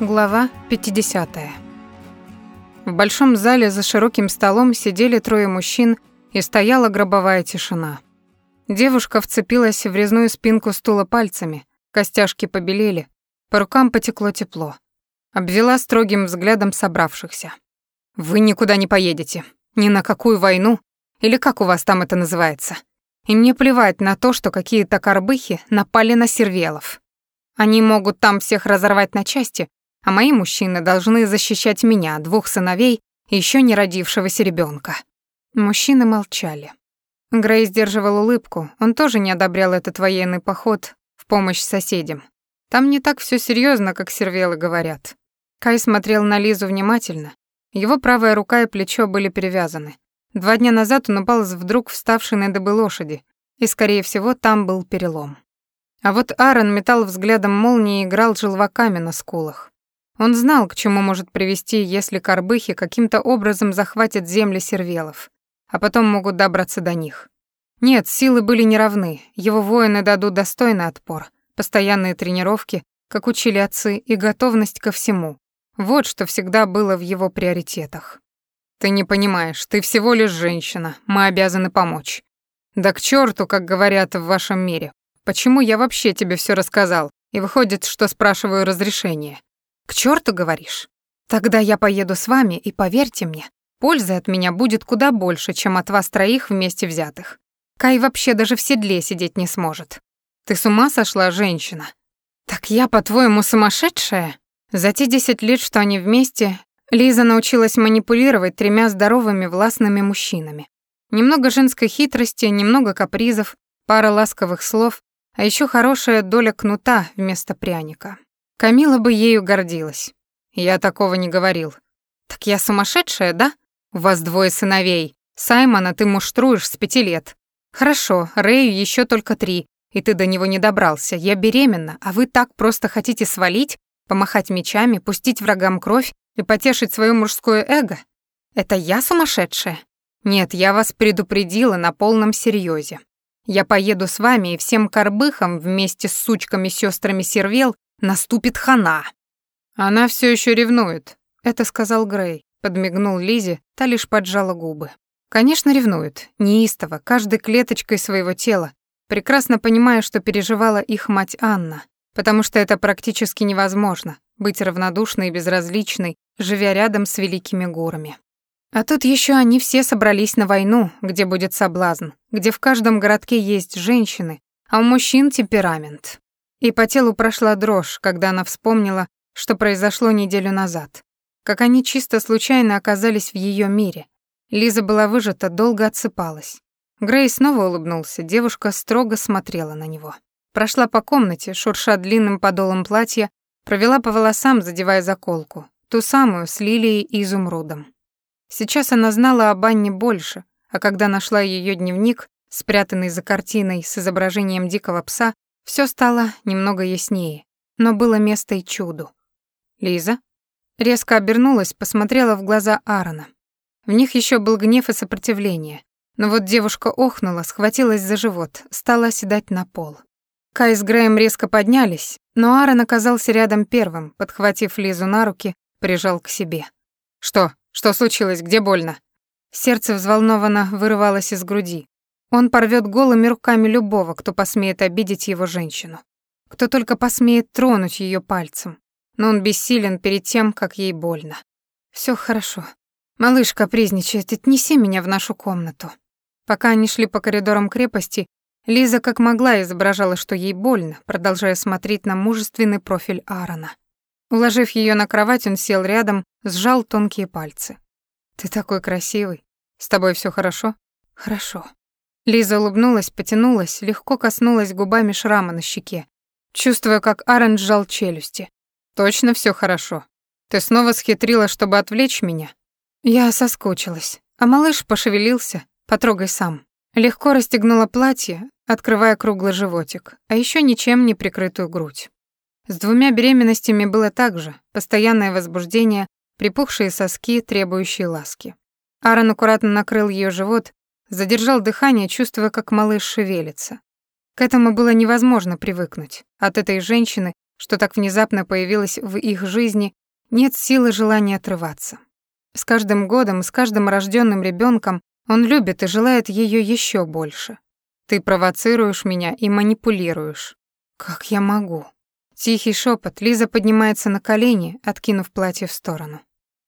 Глава 50. В большом зале за широким столом сидели трое мужчин, и стояла гробовая тишина. Девушка вцепилась в резную спинку стула пальцами, костяшки побелели, по рукам потекло тепло. Обвела строгим взглядом собравшихся. «Вы никуда не поедете. Ни на какую войну, или как у вас там это называется. И мне плевать на то, что какие-то корбыхи напали на сервелов. Они могут там всех разорвать на части, а мои мужчины должны защищать меня, двух сыновей и еще не родившегося ребенка. Мужчины молчали. Грей сдерживал улыбку, он тоже не одобрял этот военный поход в помощь соседям. Там не так все серьезно, как сервелы говорят. Кай смотрел на Лизу внимательно. Его правая рука и плечо были перевязаны. Два дня назад он упал с вдруг вставшей на дыбы лошади, и, скорее всего, там был перелом. А вот Аарон метал взглядом молнии и играл желваками на скулах. Он знал, к чему может привести, если корбыхи каким-то образом захватят земли сервелов, а потом могут добраться до них. Нет, силы были неравны, его воины дадут достойный отпор, постоянные тренировки, как учили отцы, и готовность ко всему. Вот что всегда было в его приоритетах. «Ты не понимаешь, ты всего лишь женщина, мы обязаны помочь». «Да к черту, как говорят в вашем мире. Почему я вообще тебе все рассказал? И выходит, что спрашиваю разрешение. К черту, говоришь? Тогда я поеду с вами, и поверьте мне, пользы от меня будет куда больше, чем от вас троих вместе взятых. Кай вообще даже в седле сидеть не сможет. Ты с ума сошла, женщина? Так я, по-твоему, сумасшедшая? За те десять лет, что они вместе, Лиза научилась манипулировать тремя здоровыми властными мужчинами. Немного женской хитрости, немного капризов, пара ласковых слов, а еще хорошая доля кнута вместо пряника. Камила бы ею гордилась. Я такого не говорил. Так я сумасшедшая, да? У вас двое сыновей. Саймона ты муштруешь с пяти лет. Хорошо, Рэю еще только три, и ты до него не добрался. Я беременна, а вы так просто хотите свалить, помахать мечами, пустить врагам кровь и потешить свое мужское эго? Это я сумасшедшая? Нет, я вас предупредила на полном серьезе. Я поеду с вами и всем корбыхам вместе с сучками-сестрами Сервел Наступит хана. Она все еще ревнует, это сказал Грей. Подмигнул Лизе, та лишь поджала губы. Конечно, ревнует, неистово, каждой клеточкой своего тела, прекрасно понимая, что переживала их мать Анна, потому что это практически невозможно быть равнодушной и безразличной, живя рядом с великими горами. А тут еще они все собрались на войну, где будет соблазн, где в каждом городке есть женщины, а у мужчин темперамент. И по телу прошла дрожь, когда она вспомнила, что произошло неделю назад. Как они чисто случайно оказались в ее мире. Лиза была выжата, долго отсыпалась. Грей снова улыбнулся, девушка строго смотрела на него. Прошла по комнате, шурша длинным подолом платья, провела по волосам, задевая заколку, ту самую с лилией и изумрудом. Сейчас она знала об Анне больше, а когда нашла ее дневник, спрятанный за картиной с изображением дикого пса, все стало немного яснее, но было место и чуду. Лиза резко обернулась, посмотрела в глаза Аарона. В них еще был гнев и сопротивление. Но вот девушка охнула, схватилась за живот, стала оседать на пол. Кай с Грэем резко поднялись, но Аарон оказался рядом первым, подхватив Лизу на руки, прижал к себе. «Что? Что случилось? Где больно?» Сердце взволнованно вырывалось из груди. Он порвет голыми руками любого, кто посмеет обидеть его женщину. Кто только посмеет тронуть ее пальцем. Но он бессилен перед тем, как ей больно. Все хорошо. Малыш капризничает, отнеси меня в нашу комнату. Пока они шли по коридорам крепости, Лиза как могла изображала, что ей больно, продолжая смотреть на мужественный профиль Аарона. Уложив ее на кровать, он сел рядом, сжал тонкие пальцы. «Ты такой красивый. С тобой все хорошо?» «Хорошо». Лиза улыбнулась, потянулась, легко коснулась губами шрама на щеке, чувствуя, как Аарон сжал челюсти. «Точно все хорошо? Ты снова схитрила, чтобы отвлечь меня?» Я соскучилась, а малыш пошевелился, потрогай сам. Легко расстегнула платье, открывая круглый животик, а еще ничем не прикрытую грудь. С двумя беременностями было так же, постоянное возбуждение, припухшие соски, требующие ласки. Аарон аккуратно накрыл ее живот, Задержал дыхание, чувствуя, как малыш шевелится. К этому было невозможно привыкнуть. От этой женщины, что так внезапно появилось в их жизни, нет силы желания отрываться. С каждым годом, с каждым рожденным ребенком он любит и желает ее еще больше. Ты провоцируешь меня и манипулируешь. Как я могу? Тихий шепот. Лиза поднимается на колени, откинув платье в сторону.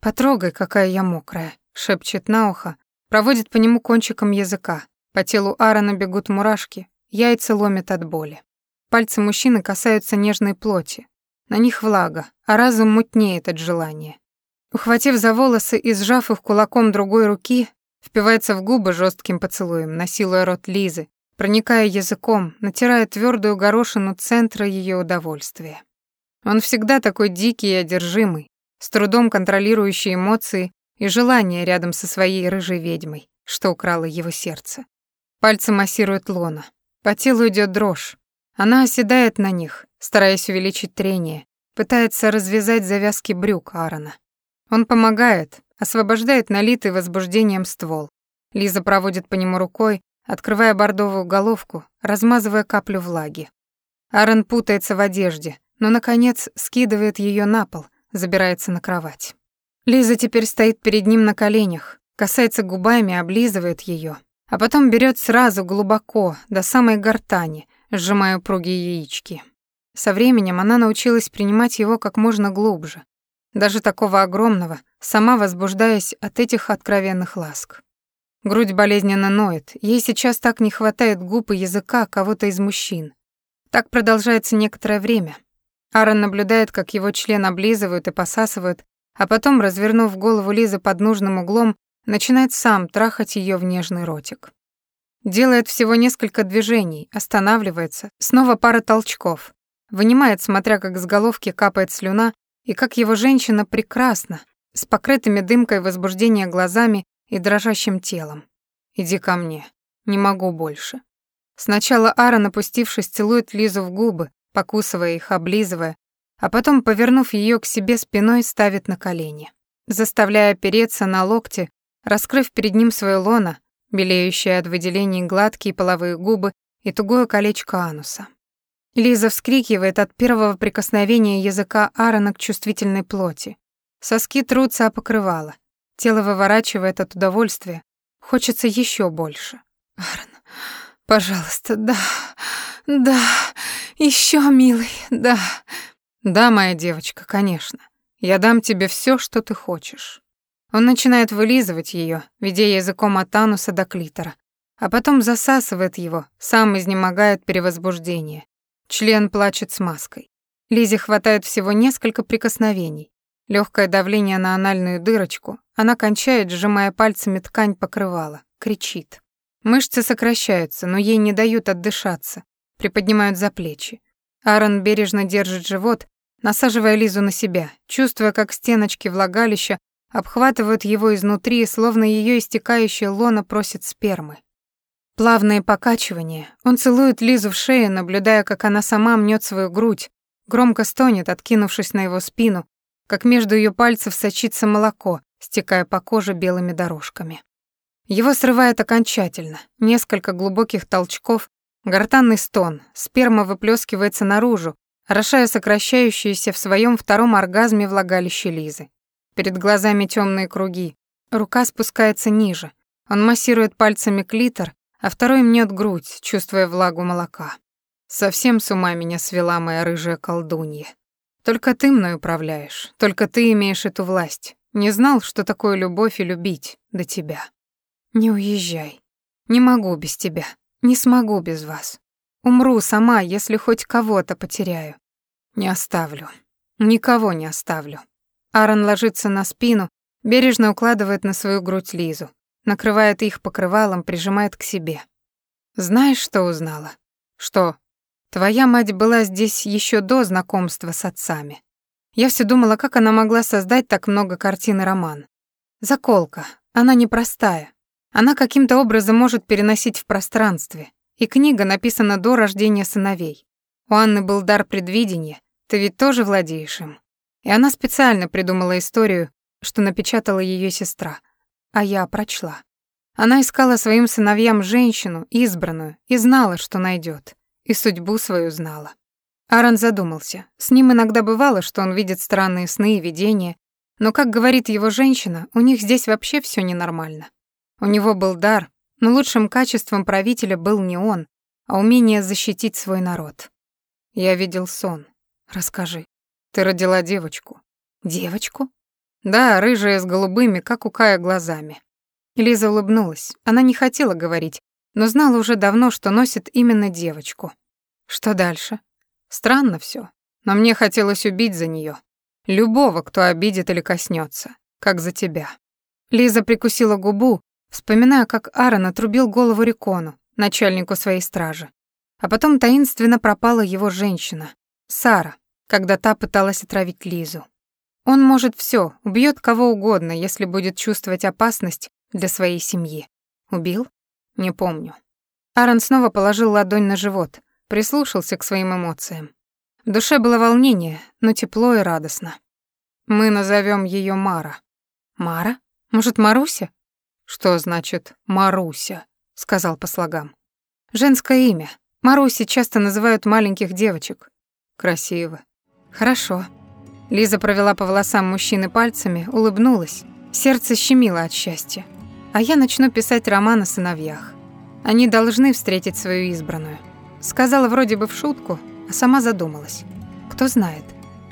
Потрогай, какая я мокрая, шепчет на ухо, проводит по нему кончиком языка. По телу Аарона бегут мурашки, яйца ломят от боли. Пальцы мужчины касаются нежной плоти. На них влага, а разум мутнеет от желания. Ухватив за волосы и сжав их кулаком другой руки, впивается в губы жестким поцелуем, насилуя рот Лизы, проникая языком, натирая твердую горошину центра ее удовольствия. Он всегда такой дикий и одержимый, с трудом контролирующий эмоции и желания рядом со своей рыжей ведьмой, что украло его сердце. Пальцы массируют лона. По телу идет дрожь, она оседает на них, стараясь увеличить трение, пытается развязать завязки брюк Аарона. Он помогает, освобождает налитый возбуждением ствол. Лиза проводит по нему рукой, открывая бордовую головку, размазывая каплю влаги. Аарон путается в одежде, но, наконец, скидывает ее на пол, забирается на кровать. Лиза теперь стоит перед ним на коленях, касается губами, облизывает ее, а потом берет сразу глубоко, до самой гортани, сжимая упругие яички. Со временем она научилась принимать его как можно глубже, даже такого огромного, сама возбуждаясь от этих откровенных ласк. Грудь болезненно ноет, ей сейчас так не хватает губ и языка кого-то из мужчин. Так продолжается некоторое время. Аарон наблюдает, как его член облизывают и посасывают, а потом, развернув голову Лизы под нужным углом, начинает сам трахать ее в нежный ротик. Делает всего несколько движений, останавливается, снова пара толчков. Вынимает, смотря как с головки капает слюна, и как его женщина прекрасна, с покрытыми дымкой возбуждения глазами и дрожащим телом. «Иди ко мне. Не могу больше». Сначала Ара, напустившись, целует Лизу в губы, покусывая их, облизывая, а потом, повернув ее к себе спиной, ставит на колени. Заставляя опереться на локте, раскрыв перед ним свое лоно, белеющие от выделений гладкие половые губы и тугое колечко ануса. Лиза вскрикивает от первого прикосновения языка Аарона к чувствительной плоти. Соски трутся о покрывало. Тело выворачивает от удовольствия. Хочется еще больше. Аарон, пожалуйста, да, да, еще, милый, да. Да, моя девочка, конечно. Я дам тебе все, что ты хочешь. Он начинает вылизывать ее, ведя языком от ануса до клитора, а потом засасывает его, сам изнемогает перевозбуждение. Член плачет с маской. Лизе хватает всего несколько прикосновений. Легкое давление на анальную дырочку, она кончает, сжимая пальцами ткань покрывала, кричит. Мышцы сокращаются, но ей не дают отдышаться, приподнимают за плечи. Аарон бережно держит живот, насаживая Лизу на себя, чувствуя, как стеночки влагалища обхватывают его изнутри, словно ее истекающая лона просит спермы. Плавные покачивания. Он целует Лизу в шею, наблюдая, как она сама мнет свою грудь, громко стонет, откинувшись на его спину, как между ее пальцев сочится молоко, стекая по коже белыми дорожками. Его срывает окончательно. Несколько глубоких толчков, гортанный стон, сперма выплескивается наружу, орошая сокращающуюся в своем втором оргазме влагалище Лизы. Перед глазами темные круги. Рука спускается ниже. Он массирует пальцами клитор, а второй мнет грудь, чувствуя влагу молока. Совсем с ума меня свела моя рыжая колдунья. Только ты мной управляешь, только ты имеешь эту власть. Не знал, что такое любовь и любить до тебя. Не уезжай. Не могу без тебя. Не смогу без вас. Умру сама, если хоть кого-то потеряю. Не оставлю. Никого не оставлю. Аарон ложится на спину, бережно укладывает на свою грудь Лизу, накрывает их покрывалом, прижимает к себе. Знаешь, что узнала? Что? Твоя мать была здесь еще до знакомства с отцами. Я все думала, как она могла создать так много картин и роман. Заколка. Она непростая. Она каким-то образом может переносить в пространстве. И книга написана до рождения сыновей. У Анны был дар предвидения. Ты ведь тоже владеешь им. И она специально придумала историю, что напечатала ее сестра, а я прочла. Она искала своим сыновьям женщину, избранную, и знала, что найдет, и судьбу свою знала. Аарон задумался. С ним иногда бывало, что он видит странные сны и видения, но, как говорит его женщина, у них здесь вообще все ненормально. У него был дар, но лучшим качеством правителя был не он, а умение защитить свой народ. Я видел сон. Расскажи. Ты родила девочку. Девочку? Да, рыжая с голубыми, как у Кая, глазами. Лиза улыбнулась. Она не хотела говорить, но знала уже давно, что носит именно девочку. Что дальше? Странно все, но мне хотелось убить за нее. Любого, кто обидит или коснется, как за тебя. Лиза прикусила губу, вспоминая, как Аарон отрубил голову Рикону, начальнику своей стражи. А потом таинственно пропала его женщина, Сара, когда та пыталась отравить Лизу. Он может все, убьет кого угодно, если будет чувствовать опасность для своей семьи. Убил? Не помню. Аарон снова положил ладонь на живот, прислушался к своим эмоциям. В душе было волнение, но тепло и радостно. Мы назовем ее Мара. Мара? Может, Маруся? Что значит Маруся? сказал по слогам. Женское имя. Маруси часто называют маленьких девочек. Красиво. Хорошо. Лиза провела по волосам мужчины пальцами, улыбнулась. Сердце щемило от счастья. А я начну писать роман о сыновьях. Они должны встретить свою избранную. Сказала вроде бы в шутку, а сама задумалась. Кто знает,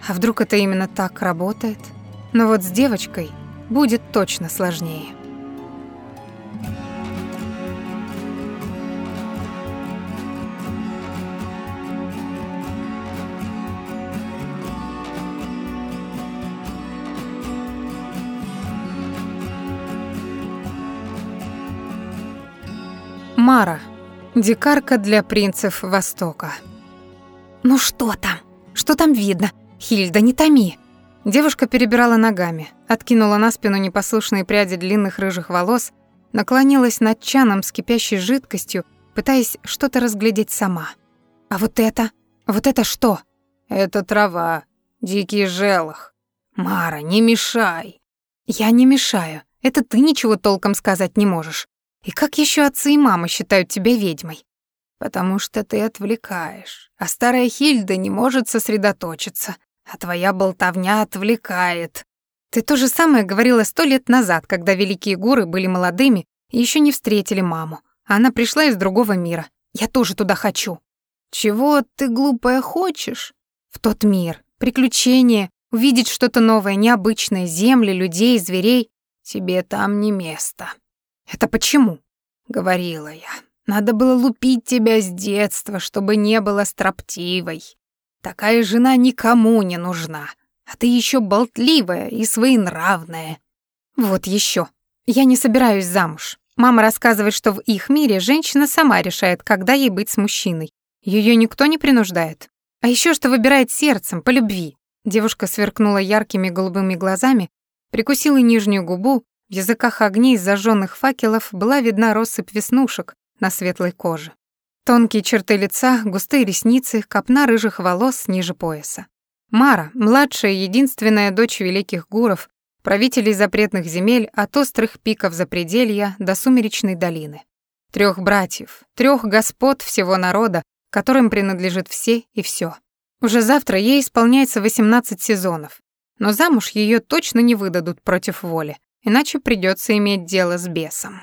а вдруг это именно так работает? Но вот с девочкой будет точно сложнее. Мара. Дикарка для принцев Востока. «Ну что там? Что там видно? Хильда, не томи!» Девушка перебирала ногами, откинула на спину непослушные пряди длинных рыжих волос, наклонилась над чаном с кипящей жидкостью, пытаясь что-то разглядеть сама. «А вот это? Вот это что?» «Это трава. Дикий желах. Мара, не мешай!» «Я не мешаю. Это ты ничего толком сказать не можешь. И как еще отцы и мама считают тебя ведьмой? Потому что ты отвлекаешь, а старая Хильда не может сосредоточиться, а твоя болтовня отвлекает. Ты то же самое говорила сто лет назад, когда великие горы были молодыми и еще не встретили маму. Она пришла из другого мира. Я тоже туда хочу. Чего ты, глупая, хочешь? В тот мир. Приключения, увидеть что-то новое, необычное, земли, людей, зверей. Тебе там не место. Это почему? Говорила я. Надо было лупить тебя с детства, чтобы не было строптивой. Такая жена никому не нужна. А ты еще болтливая и своенравная. Вот еще. Я не собираюсь замуж. Мама рассказывает, что в их мире женщина сама решает, когда ей быть с мужчиной. Ее никто не принуждает. А еще что выбирает сердцем, по любви. Девушка сверкнула яркими голубыми глазами, прикусила нижнюю губу в языках огней зажженных факелов была видна россыпь веснушек на светлой коже. Тонкие черты лица, густые ресницы, копна рыжих волос ниже пояса. Мара, младшая единственная дочь великих гуров, правителей запретных земель от острых пиков запределья до сумеречной долины. Трех братьев, трех господ всего народа, которым принадлежит все и все. Уже завтра ей исполняется 18 сезонов, но замуж ее точно не выдадут против воли, иначе придется иметь дело с бесом.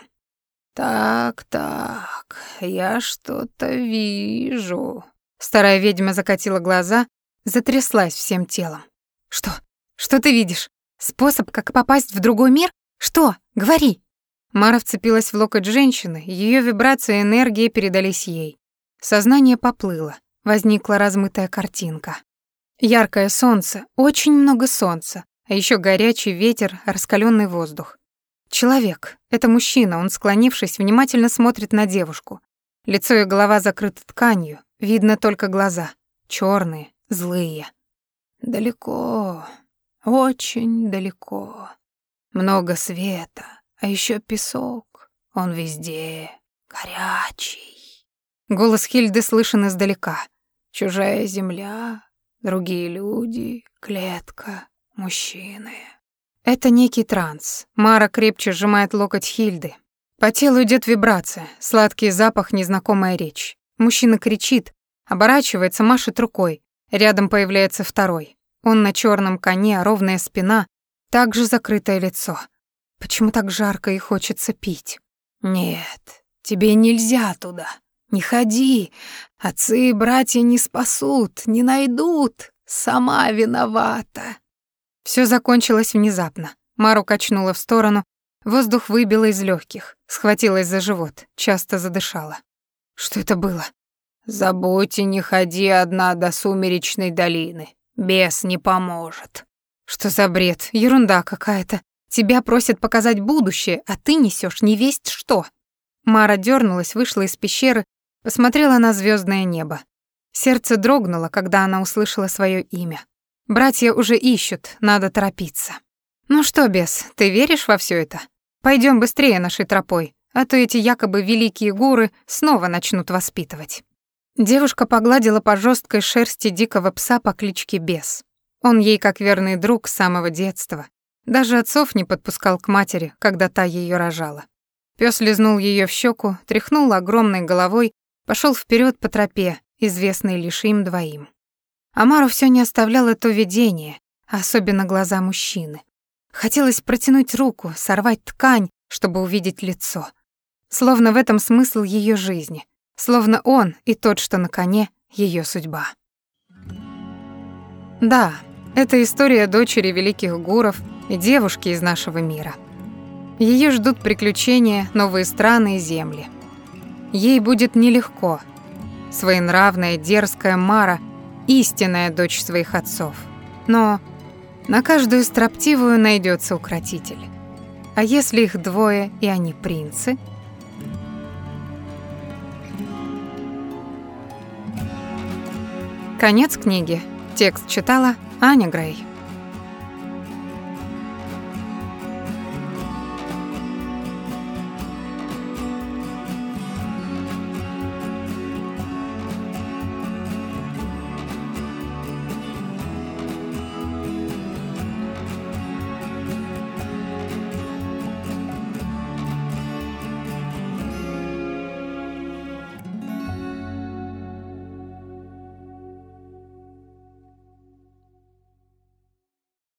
«Так, так, я что-то вижу». Старая ведьма закатила глаза, затряслась всем телом. «Что? Что ты видишь? Способ, как попасть в другой мир? Что? Говори!» Мара вцепилась в локоть женщины, ее вибрации и энергия передались ей. Сознание поплыло, возникла размытая картинка. Яркое солнце, очень много солнца, а еще горячий ветер, раскаленный воздух. Человек. Это мужчина, он, склонившись, внимательно смотрит на девушку. Лицо и голова закрыты тканью, видно только глаза. черные, злые. Далеко, очень далеко. Много света, а еще песок. Он везде, горячий. Голос Хильды слышен издалека. Чужая земля, другие люди, клетка, Мужчины. Это некий транс. Мара крепче сжимает локоть Хильды. По телу идет вибрация, сладкий запах, незнакомая речь. Мужчина кричит, оборачивается, машет рукой. Рядом появляется второй. Он на черном коне, а ровная спина, также закрытое лицо. Почему так жарко и хочется пить? Нет, тебе нельзя туда. Не ходи. Отцы и братья не спасут, не найдут. Сама виновата. Все закончилось внезапно. Мару качнула в сторону, воздух выбило из легких, схватилась за живот, часто задышала. Что это было? Забудь и не ходи одна до сумеречной долины. Бес не поможет. Что за бред? Ерунда какая-то. Тебя просят показать будущее, а ты несешь не весть что. Мара дернулась, вышла из пещеры, посмотрела на звездное небо. Сердце дрогнуло, когда она услышала свое имя. Братья уже ищут, надо торопиться. Ну что, бес, ты веришь во все это? Пойдем быстрее нашей тропой, а то эти якобы великие гуры снова начнут воспитывать. Девушка погладила по жесткой шерсти дикого пса по кличке Бес. Он ей как верный друг с самого детства. Даже отцов не подпускал к матери, когда та ее рожала. Пес лизнул ее в щеку, тряхнул огромной головой, пошел вперед по тропе, известной лишь им двоим. Амару все не оставляло то видение, особенно глаза мужчины. Хотелось протянуть руку, сорвать ткань, чтобы увидеть лицо. Словно в этом смысл ее жизни. Словно он и тот, что на коне, ее судьба. Да, это история дочери великих гуров и девушки из нашего мира. Ее ждут приключения, новые страны и земли. Ей будет нелегко. Своенравная, дерзкая Мара — истинная дочь своих отцов. Но на каждую строптивую найдется укротитель. А если их двое, и они принцы? Конец книги. Текст читала Аня Грей.